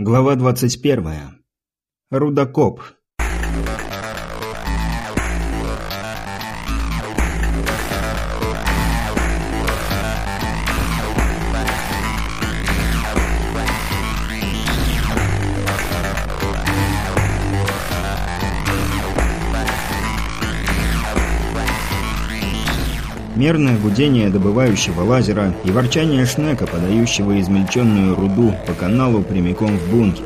Глава 21. Рудокоп. Мерное гудение добывающего лазера и ворчание шнека, подающего измельченную руду по каналу прямиком в бункер.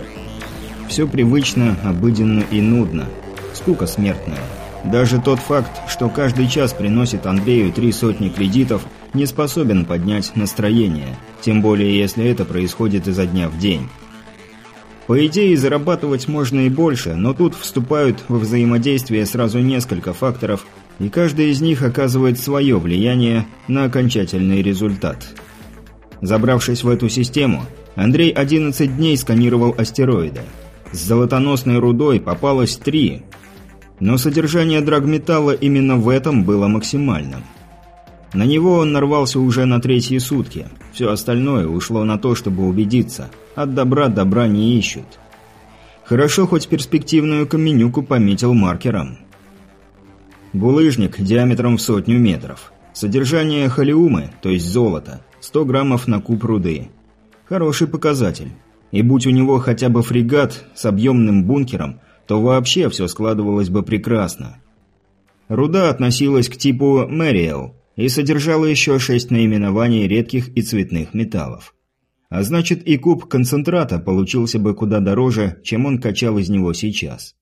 Все привычно, обыденно и нудно. Скука смертная. Даже тот факт, что каждый час приносит Андрею три сотни кредитов, не способен поднять настроение, тем более если это происходит изо дня в день. По идее, зарабатывать можно и больше, но тут вступают во взаимодействие сразу несколько факторов – и каждый из них оказывает свое влияние на окончательный результат. Забравшись в эту систему, Андрей 11 дней сканировал астероиды. С золотоносной рудой попалось три, но содержание драгметалла именно в этом было максимальным. На него он нарвался уже на третьи сутки. Все остальное ушло на то, чтобы убедиться. От добра добра не ищут. Хорошо, хоть перспективную каменюку пометил маркером. Булыжник диаметром в сотню метров. Содержание холиумы, то есть золота, 100 граммов на куб руды. Хороший показатель. И будь у него хотя бы фрегат с объемным бункером, то вообще все складывалось бы прекрасно. Руда относилась к типу Мэриэл и содержала еще шесть наименований редких и цветных металлов. А значит и куб концентрата получился бы куда дороже, чем он качал из него сейчас.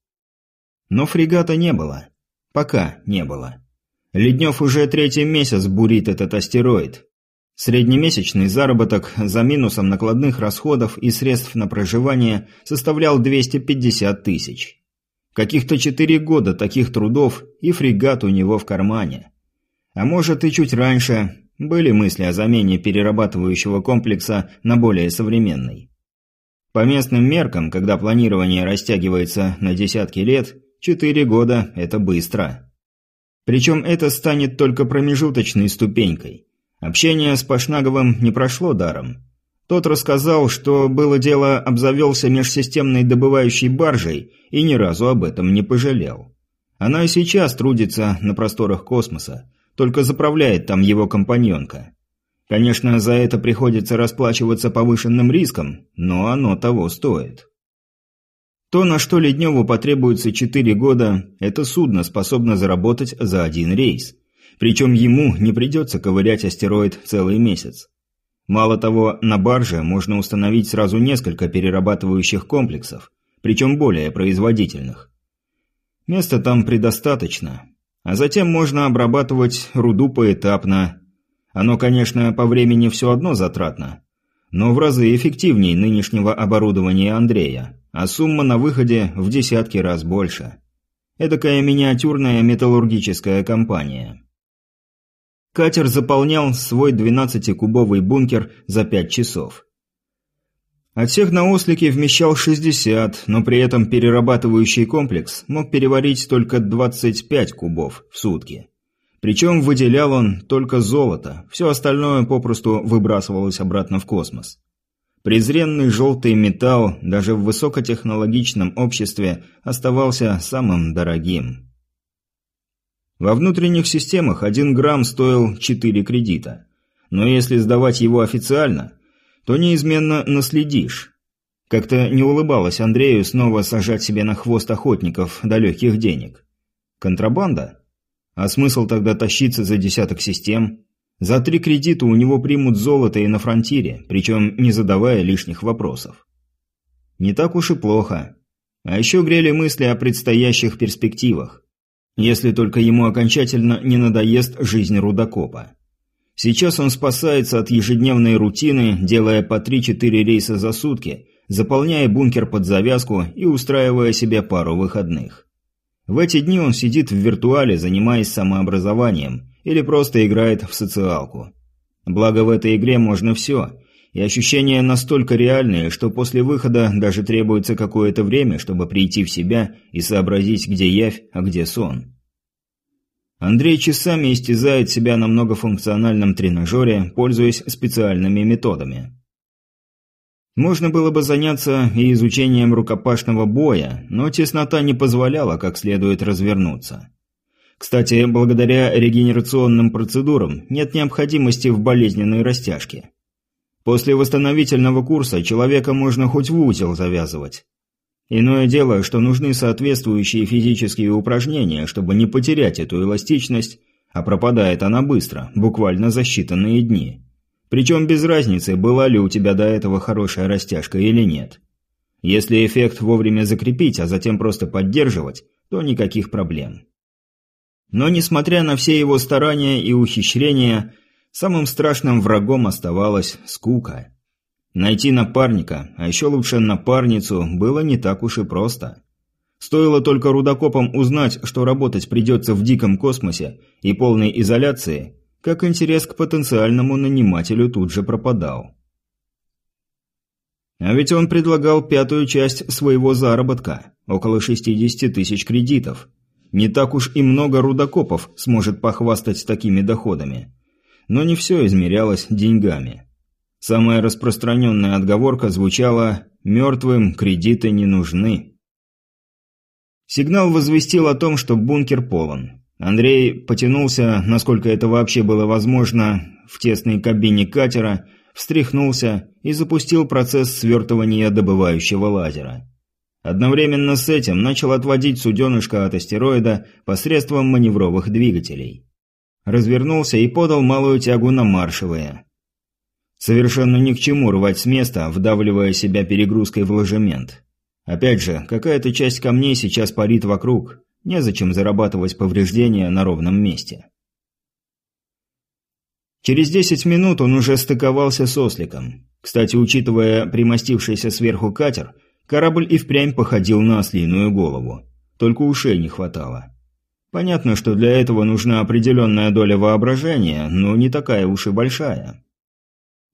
Но фрегата не было. Пока не было. Леднев уже третий месяц бурит этот астероид. Среднемесячный заработок за минусом накладных расходов и средств на проживание составлял 250 тысяч. Каких-то четыре года таких трудов и фрегат у него в кармане. А может и чуть раньше были мысли о замене перерабатывающего комплекса на более современный. По местным меркам, когда планирование растягивается на десятки лет – Четыре года – это быстро. Причем это станет только промежуточной ступенькой. Общение с Пашнаговым не прошло даром. Тот рассказал, что было дело обзавелся межсистемной добывающей баржей и ни разу об этом не пожалел. Она и сейчас трудится на просторах космоса, только заправляет там его компаньонка. Конечно, за это приходится расплачиваться повышенным риском, но оно того стоит. То, на что Ледневу потребуется 4 года, это судно способно заработать за один рейс. Причем ему не придется ковырять астероид целый месяц. Мало того, на барже можно установить сразу несколько перерабатывающих комплексов, причем более производительных. Места там предостаточно. А затем можно обрабатывать руду поэтапно. Оно, конечно, по времени все одно затратно, но в разы эффективнее нынешнего оборудования Андрея а сумма на выходе в десятки раз больше. Эдакая миниатюрная металлургическая компания. Катер заполнял свой 12-кубовый бункер за 5 часов. Отсек на ослике вмещал 60, но при этом перерабатывающий комплекс мог переварить только 25 кубов в сутки. Причем выделял он только золото, все остальное попросту выбрасывалось обратно в космос. Презренный желтый металл даже в высокотехнологичном обществе оставался самым дорогим. Во внутренних системах 1 грамм стоил 4 кредита. Но если сдавать его официально, то неизменно наследишь. Как-то не улыбалось Андрею снова сажать себе на хвост охотников до легких денег. Контрабанда? А смысл тогда тащиться за десяток систем? За три кредита у него примут золото и на фронтире, причем не задавая лишних вопросов. Не так уж и плохо. А еще грели мысли о предстоящих перспективах. Если только ему окончательно не надоест жизнь рудокопа. Сейчас он спасается от ежедневной рутины, делая по 3-4 рейса за сутки, заполняя бункер под завязку и устраивая себе пару выходных. В эти дни он сидит в виртуале, занимаясь самообразованием, или просто играет в социалку. Благо в этой игре можно все, и ощущения настолько реальные, что после выхода даже требуется какое-то время, чтобы прийти в себя и сообразить, где явь, а где сон. Андрей часами истязает себя на многофункциональном тренажере, пользуясь специальными методами. Можно было бы заняться и изучением рукопашного боя, но теснота не позволяла как следует развернуться. Кстати, благодаря регенерационным процедурам нет необходимости в болезненной растяжке. После восстановительного курса человека можно хоть в узел завязывать. Иное дело, что нужны соответствующие физические упражнения, чтобы не потерять эту эластичность, а пропадает она быстро, буквально за считанные дни. Причем без разницы, была ли у тебя до этого хорошая растяжка или нет. Если эффект вовремя закрепить, а затем просто поддерживать, то никаких проблем. Но несмотря на все его старания и ухищрения, самым страшным врагом оставалась скука. Найти напарника, а еще лучше напарницу, было не так уж и просто. Стоило только рудокопам узнать, что работать придется в диком космосе и полной изоляции, как интерес к потенциальному нанимателю тут же пропадал. А ведь он предлагал пятую часть своего заработка, около 60 тысяч кредитов. Не так уж и много рудокопов сможет похвастать такими доходами. Но не все измерялось деньгами. Самая распространенная отговорка звучала «мертвым кредиты не нужны». Сигнал возвестил о том, что бункер полон. Андрей потянулся, насколько это вообще было возможно, в тесной кабине катера, встряхнулся и запустил процесс свертывания добывающего лазера. Одновременно с этим начал отводить суденышко от астероида посредством маневровых двигателей. Развернулся и подал малую тягу на маршевые. Совершенно ни к чему рвать с места, вдавливая себя перегрузкой в ложемент. Опять же, какая-то часть камней сейчас парит вокруг, Незачем зарабатывать повреждения на ровном месте. Через 10 минут он уже стыковался с осликом. Кстати, учитывая примостившийся сверху катер, корабль и впрямь походил на ослиную голову. Только ушей не хватало. Понятно, что для этого нужна определенная доля воображения, но не такая уж и большая.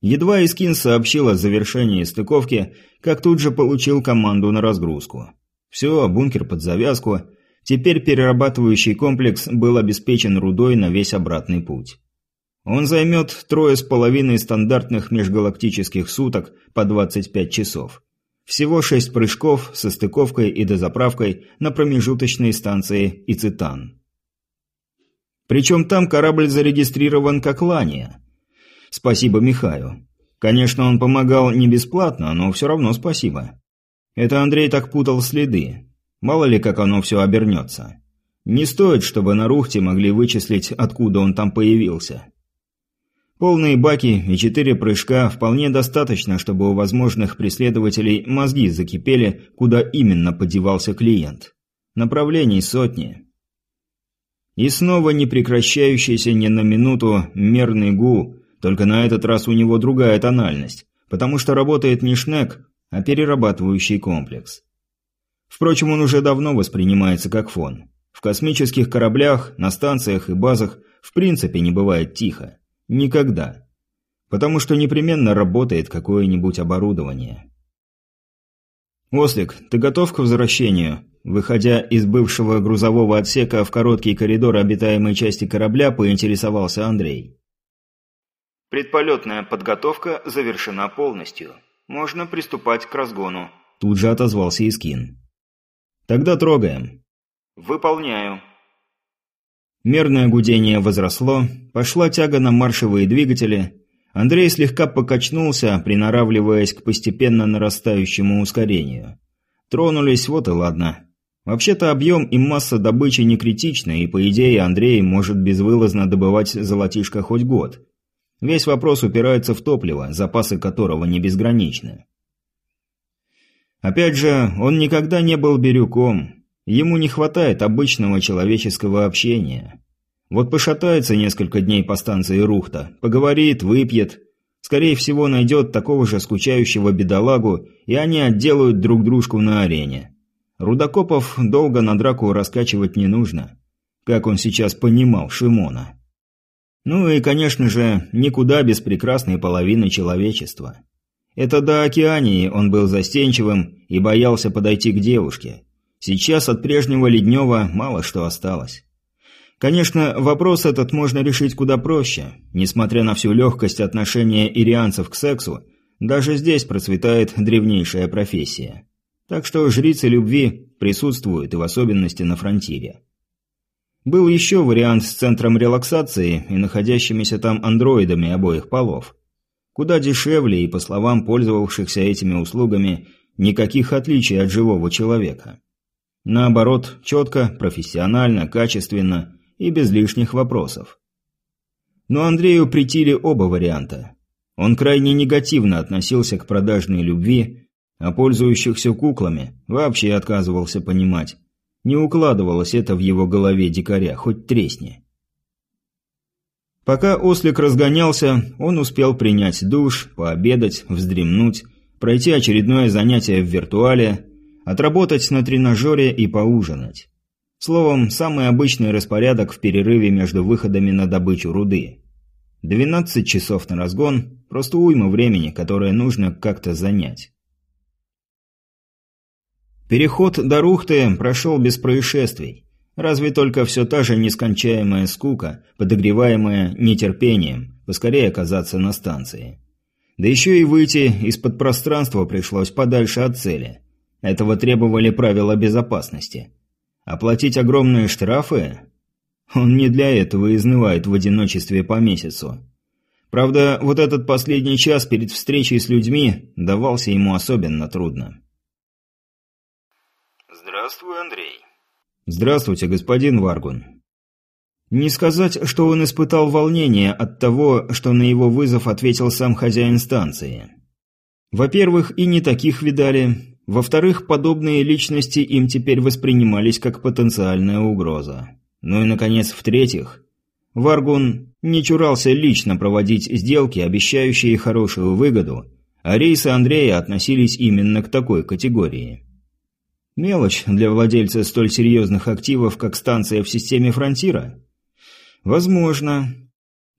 Едва Искин сообщил о завершении стыковки, как тут же получил команду на разгрузку. Все, бункер под завязку, Теперь перерабатывающий комплекс был обеспечен рудой на весь обратный путь. Он займет трое с половиной стандартных межгалактических суток по 25 часов. Всего шесть прыжков со стыковкой и дозаправкой на промежуточной станции Ицитан. Причем там корабль зарегистрирован как Лания. Спасибо Михаю. Конечно, он помогал не бесплатно, но все равно спасибо. Это Андрей так путал следы. Мало ли, как оно все обернется. Не стоит, чтобы на Рухте могли вычислить, откуда он там появился. Полные баки и четыре прыжка вполне достаточно, чтобы у возможных преследователей мозги закипели, куда именно подевался клиент. Направлений сотни. И снова непрекращающийся ни на минуту мерный гул, только на этот раз у него другая тональность, потому что работает не шнек, а перерабатывающий комплекс. Впрочем, он уже давно воспринимается как фон. В космических кораблях, на станциях и базах в принципе не бывает тихо. Никогда. Потому что непременно работает какое-нибудь оборудование. «Ослик, ты готов к возвращению?» Выходя из бывшего грузового отсека в короткий коридор обитаемой части корабля, поинтересовался Андрей. «Предполетная подготовка завершена полностью. Можно приступать к разгону», – тут же отозвался Искин. Тогда трогаем. Выполняю. Мерное гудение возросло, пошла тяга на маршевые двигатели. Андрей слегка покачнулся, приноравливаясь к постепенно нарастающему ускорению. Тронулись, вот и ладно. Вообще-то объем и масса добычи не критичны, и по идее Андрей может безвылазно добывать золотишко хоть год. Весь вопрос упирается в топливо, запасы которого не безграничны. Опять же, он никогда не был бирюком. Ему не хватает обычного человеческого общения. Вот пошатается несколько дней по станции Рухта, поговорит, выпьет. Скорее всего, найдет такого же скучающего бедолагу, и они отделают друг дружку на арене. Рудокопов долго на драку раскачивать не нужно. Как он сейчас понимал Шимона. Ну и, конечно же, никуда без прекрасной половины человечества. Это до Океании он был застенчивым и боялся подойти к девушке. Сейчас от прежнего Леднева мало что осталось. Конечно, вопрос этот можно решить куда проще. Несмотря на всю легкость отношения ирианцев к сексу, Даже здесь процветает древнейшая профессия. Так что жрицы любви присутствуют и в особенности на фронтире. Был еще вариант с центром релаксации и находящимися там андроидами обоих полов. Куда дешевле и, по словам пользовавшихся этими услугами, никаких отличий от живого человека. Наоборот, четко, профессионально, качественно и без лишних вопросов. Но Андрею притили оба варианта. Он крайне негативно относился к продажной любви, а пользующихся куклами вообще отказывался понимать. Не укладывалось это в его голове дикаря, хоть тресни. Пока ослик разгонялся, он успел принять душ, пообедать, вздремнуть, пройти очередное занятие в виртуале, отработать на тренажере и поужинать. Словом, самый обычный распорядок в перерыве между выходами на добычу руды. 12 часов на разгон – просто уйма времени, которое нужно как-то занять. Переход до Рухты прошел без происшествий. Разве только все та же нескончаемая скука, подогреваемая нетерпением, поскорее оказаться на станции. Да еще и выйти из-под пространства пришлось подальше от цели. Этого требовали правила безопасности. Оплатить огромные штрафы? Он не для этого изнывает в одиночестве по месяцу. Правда, вот этот последний час перед встречей с людьми давался ему особенно трудно. «Здравствуй, Андрей». «Здравствуйте, господин Варгун». Не сказать, что он испытал волнение от того, что на его вызов ответил сам хозяин станции. Во-первых, и не таких видали, во-вторых, подобные личности им теперь воспринимались как потенциальная угроза. Ну и, наконец, в-третьих, Варгун не чурался лично проводить сделки, обещающие хорошую выгоду, а рейсы Андрея относились именно к такой категории. Мелочь для владельца столь серьезных активов, как станция в системе Фронтира? Возможно.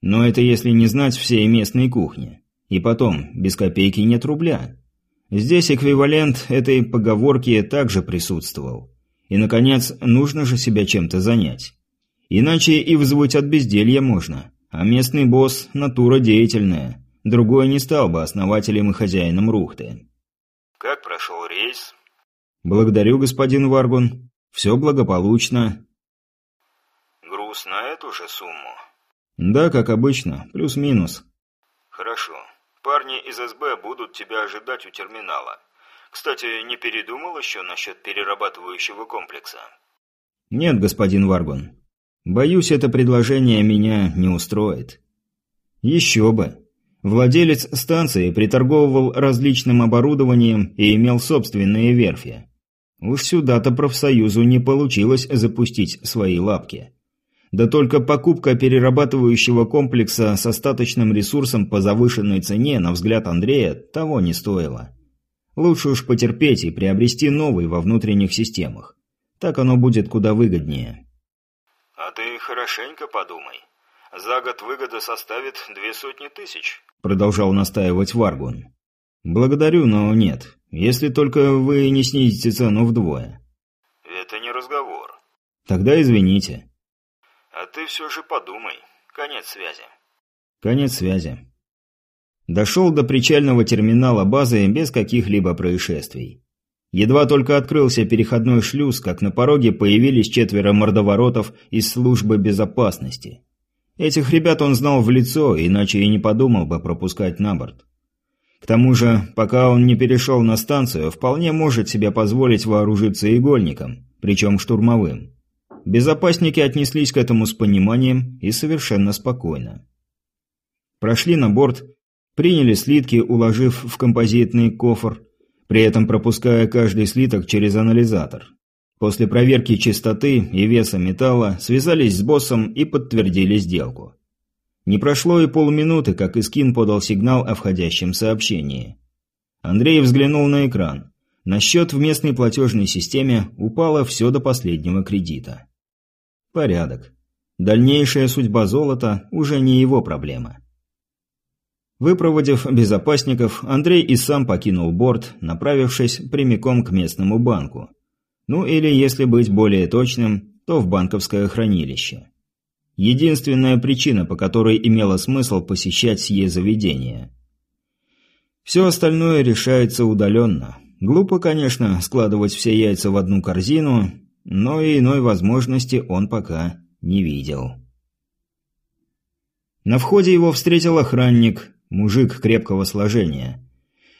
Но это если не знать всей местной кухни. И потом, без копейки нет рубля. Здесь эквивалент этой поговорки также присутствовал. И, наконец, нужно же себя чем-то занять. Иначе и взвыть от безделья можно. А местный босс – натура деятельная. Другой не стал бы основателем и хозяином Рухты. «Как прошел рейс?» «Благодарю, господин Варгун. Все благополучно». «Груз на эту же сумму?» «Да, как обычно. Плюс-минус». «Хорошо. Парни из СБ будут тебя ожидать у терминала. Кстати, не передумал еще насчет перерабатывающего комплекса? Нет, господин Варгун. Боюсь, это предложение меня не устроит. Еще бы. Владелец станции приторговывал различным оборудованием и имел собственные верфи. Уж сюда-то профсоюзу не получилось запустить свои лапки. Да только покупка перерабатывающего комплекса с остаточным ресурсом по завышенной цене, на взгляд Андрея, того не стоила. Лучше уж потерпеть и приобрести новый во внутренних системах. Так оно будет куда выгоднее. «А ты хорошенько подумай. За год выгода составит две сотни тысяч», — продолжал настаивать Варгун. «Благодарю, но нет. Если только вы не снизите цену вдвое». «Это не разговор». «Тогда извините». Ты все же подумай. Конец связи. Конец связи. Дошел до причального терминала базы без каких-либо происшествий. Едва только открылся переходной шлюз, как на пороге появились четверо мордоворотов из службы безопасности. Этих ребят он знал в лицо, иначе и не подумал бы пропускать на борт. К тому же, пока он не перешел на станцию, вполне может себе позволить вооружиться игольником, причем штурмовым. Безопасники отнеслись к этому с пониманием и совершенно спокойно. Прошли на борт, приняли слитки, уложив в композитный кофр, при этом пропуская каждый слиток через анализатор. После проверки чистоты и веса металла связались с боссом и подтвердили сделку. Не прошло и полминуты, как Искин подал сигнал о входящем сообщении. Андрей взглянул на экран. На счет в местной платежной системе упало все до последнего кредита. Порядок. Дальнейшая судьба золота уже не его проблема. Выпроводив безопасников, Андрей и сам покинул борт, направившись прямиком к местному банку. Ну или, если быть более точным, то в банковское хранилище. Единственная причина, по которой имело смысл посещать сие заведение. Все остальное решается удаленно. Глупо, конечно, складывать все яйца в одну корзину, но и иной возможности он пока не видел. На входе его встретил охранник, мужик крепкого сложения.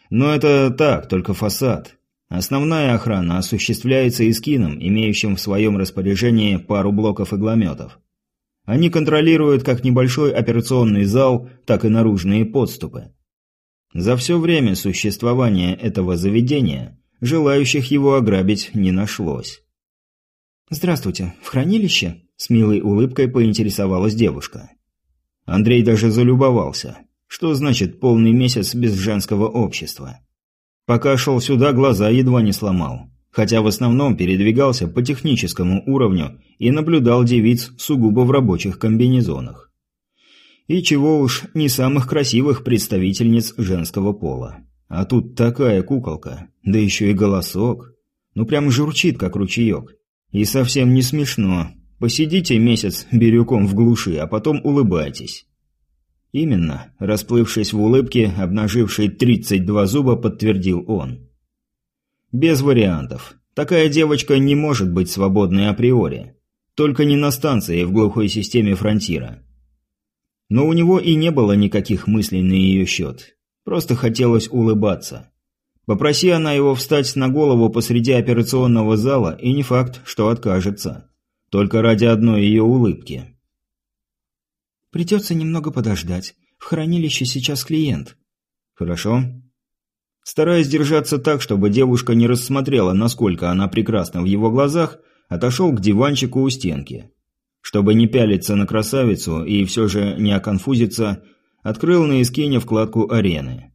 Но это так, только фасад. Основная охрана осуществляется Искином, имеющим в своем распоряжении пару блоков иглометов. Они контролируют как небольшой операционный зал, так и наружные подступы. За все время существования этого заведения желающих его ограбить не нашлось. «Здравствуйте, в хранилище?» – с милой улыбкой поинтересовалась девушка. Андрей даже залюбовался. Что значит полный месяц без женского общества? Пока шел сюда, глаза едва не сломал. Хотя в основном передвигался по техническому уровню и наблюдал девиц сугубо в рабочих комбинезонах. И чего уж, не самых красивых представительниц женского пола. А тут такая куколка, да еще и голосок. Ну прям журчит, как ручеек. И совсем не смешно. Посидите месяц бирюком в глуши, а потом улыбайтесь. Именно, расплывшись в улыбке, обнаживший 32 зуба, подтвердил он. Без вариантов. Такая девочка не может быть свободной априори. Только не на станции в глухой системе фронтира. Но у него и не было никаких мыслей на ее счет. Просто хотелось улыбаться. Попроси она его встать на голову посреди операционного зала, и не факт, что откажется. Только ради одной ее улыбки. Придется немного подождать. В хранилище сейчас клиент. Хорошо. Стараясь держаться так, чтобы девушка не рассмотрела, насколько она прекрасна в его глазах, отошел к диванчику у стенки. Чтобы не пялиться на красавицу и все же не оконфузиться, открыл на эскине вкладку «Арены».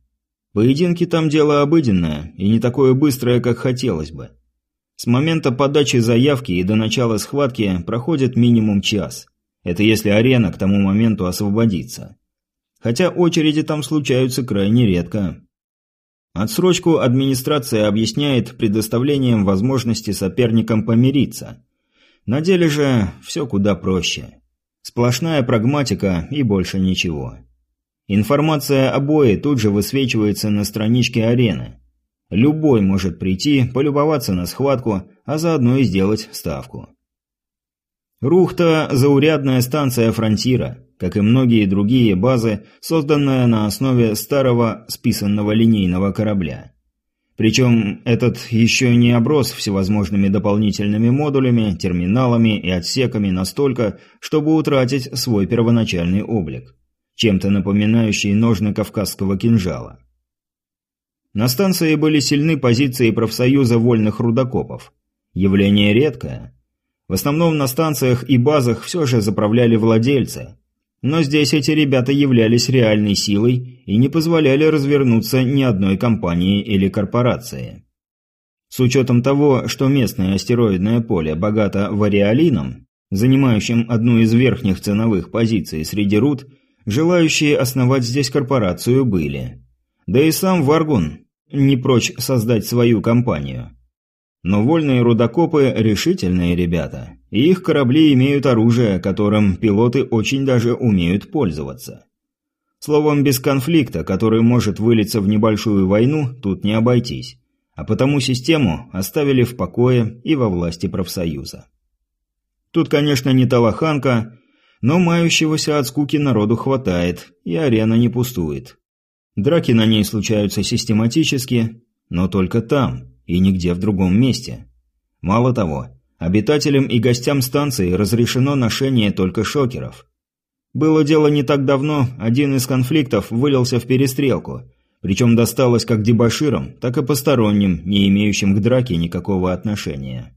Поединки там дело обыденное и не такое быстрое, как хотелось бы. С момента подачи заявки и до начала схватки проходит минимум час. Это если арена к тому моменту освободится. Хотя очереди там случаются крайне редко. Отсрочку администрация объясняет предоставлением возможности соперникам помириться. На деле же все куда проще. Сплошная прагматика и больше ничего. Информация о бое тут же высвечивается на страничке арены. Любой может прийти, полюбоваться на схватку, а заодно и сделать ставку. Рухта – заурядная станция фронтира, как и многие другие базы, созданная на основе старого списанного линейного корабля. Причем этот еще не оброс всевозможными дополнительными модулями, терминалами и отсеками настолько, чтобы утратить свой первоначальный облик, чем-то напоминающий ножны кавказского кинжала. На станции были сильны позиции профсоюза вольных рудокопов. Явление редкое – в основном на станциях и базах все же заправляли владельцы. Но здесь эти ребята являлись реальной силой и не позволяли развернуться ни одной компании или корпорации. С учетом того, что местное астероидное поле богато вариолином, занимающим одну из верхних ценовых позиций среди руд, желающие основать здесь корпорацию были. Да и сам Варгун не прочь создать свою компанию – но вольные рудокопы – решительные ребята, и их корабли имеют оружие, которым пилоты очень даже умеют пользоваться. Словом, без конфликта, который может вылиться в небольшую войну, тут не обойтись. А потому систему оставили в покое и во власти профсоюза. Тут, конечно, не Талаханка, но мающегося от скуки народу хватает, и арена не пустует. Драки на ней случаются систематически, но только там – и нигде в другом месте. Мало того, обитателям и гостям станции разрешено ношение только шокеров. Было дело не так давно, один из конфликтов вылился в перестрелку, причем досталось как дебоширам, так и посторонним, не имеющим к драке никакого отношения.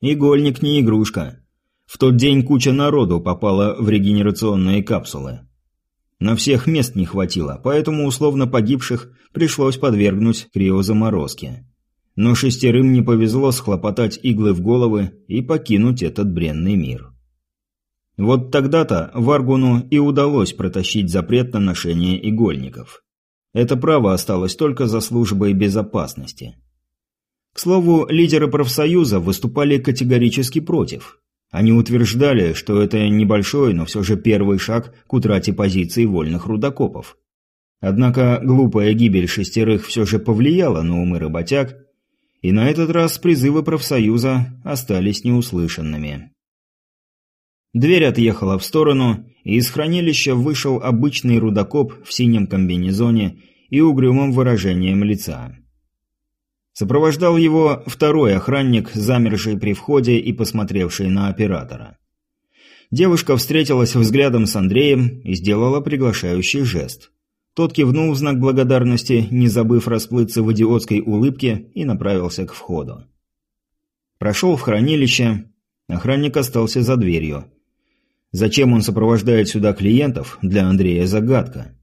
Игольник не игрушка. В тот день куча народу попала в регенерационные капсулы. На всех мест не хватило, поэтому условно погибших пришлось подвергнуть криозаморозке но шестерым не повезло схлопотать иглы в головы и покинуть этот бренный мир. Вот тогда-то Варгуну и удалось протащить запрет на ношение игольников. Это право осталось только за службой безопасности. К слову, лидеры профсоюза выступали категорически против. Они утверждали, что это небольшой, но все же первый шаг к утрате позиций вольных рудокопов. Однако глупая гибель шестерых все же повлияла на умы работяг, и на этот раз призывы профсоюза остались неуслышанными. Дверь отъехала в сторону, и из хранилища вышел обычный рудокоп в синем комбинезоне и угрюмым выражением лица. Сопровождал его второй охранник, замерший при входе и посмотревший на оператора. Девушка встретилась взглядом с Андреем и сделала приглашающий жест. Тот кивнул в знак благодарности, не забыв расплыться в идиотской улыбке, и направился к входу. Прошел в хранилище. Охранник остался за дверью. Зачем он сопровождает сюда клиентов, для Андрея загадка.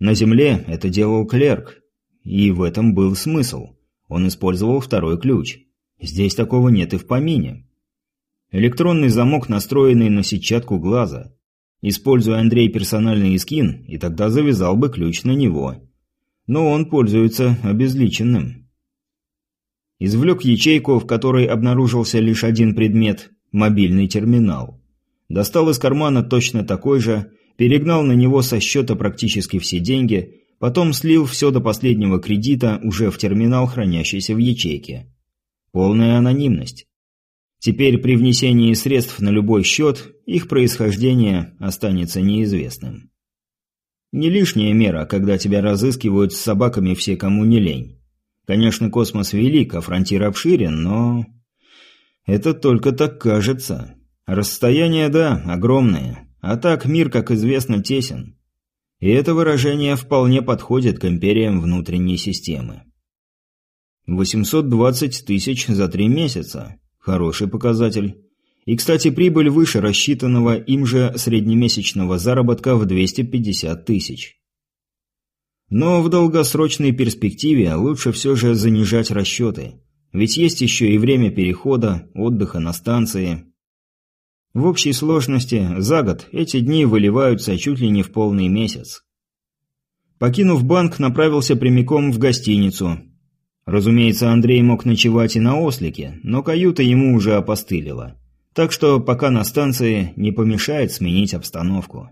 На земле это делал клерк. И в этом был смысл. Он использовал второй ключ. Здесь такого нет и в помине. Электронный замок, настроенный на сетчатку глаза. Используя Андрей персональный скин, и тогда завязал бы ключ на него. Но он пользуется обезличенным. Извлек ячейку, в которой обнаружился лишь один предмет – мобильный терминал. Достал из кармана точно такой же, перегнал на него со счета практически все деньги, потом слил все до последнего кредита уже в терминал, хранящийся в ячейке. Полная анонимность. Теперь при внесении средств на любой счет их происхождение останется неизвестным. Не лишняя мера, когда тебя разыскивают с собаками все, кому не лень. Конечно, космос велик, а фронтир обширен, но... Это только так кажется. Расстояние, да, огромное. А так мир, как известно, тесен. И это выражение вполне подходит к империям внутренней системы. 820 тысяч за три месяца. Хороший показатель. И, кстати, прибыль выше рассчитанного им же среднемесячного заработка в 250 тысяч. Но в долгосрочной перспективе лучше все же занижать расчеты. Ведь есть еще и время перехода, отдыха на станции. В общей сложности за год эти дни выливаются чуть ли не в полный месяц. Покинув банк, направился прямиком в гостиницу, Разумеется, Андрей мог ночевать и на ослике, но каюта ему уже опостылила. Так что пока на станции не помешает сменить обстановку.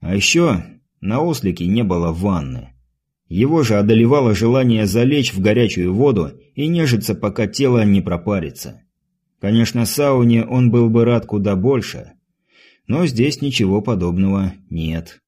А еще на ослике не было ванны. Его же одолевало желание залечь в горячую воду и нежиться, пока тело не пропарится. Конечно, сауне он был бы рад куда больше, но здесь ничего подобного нет.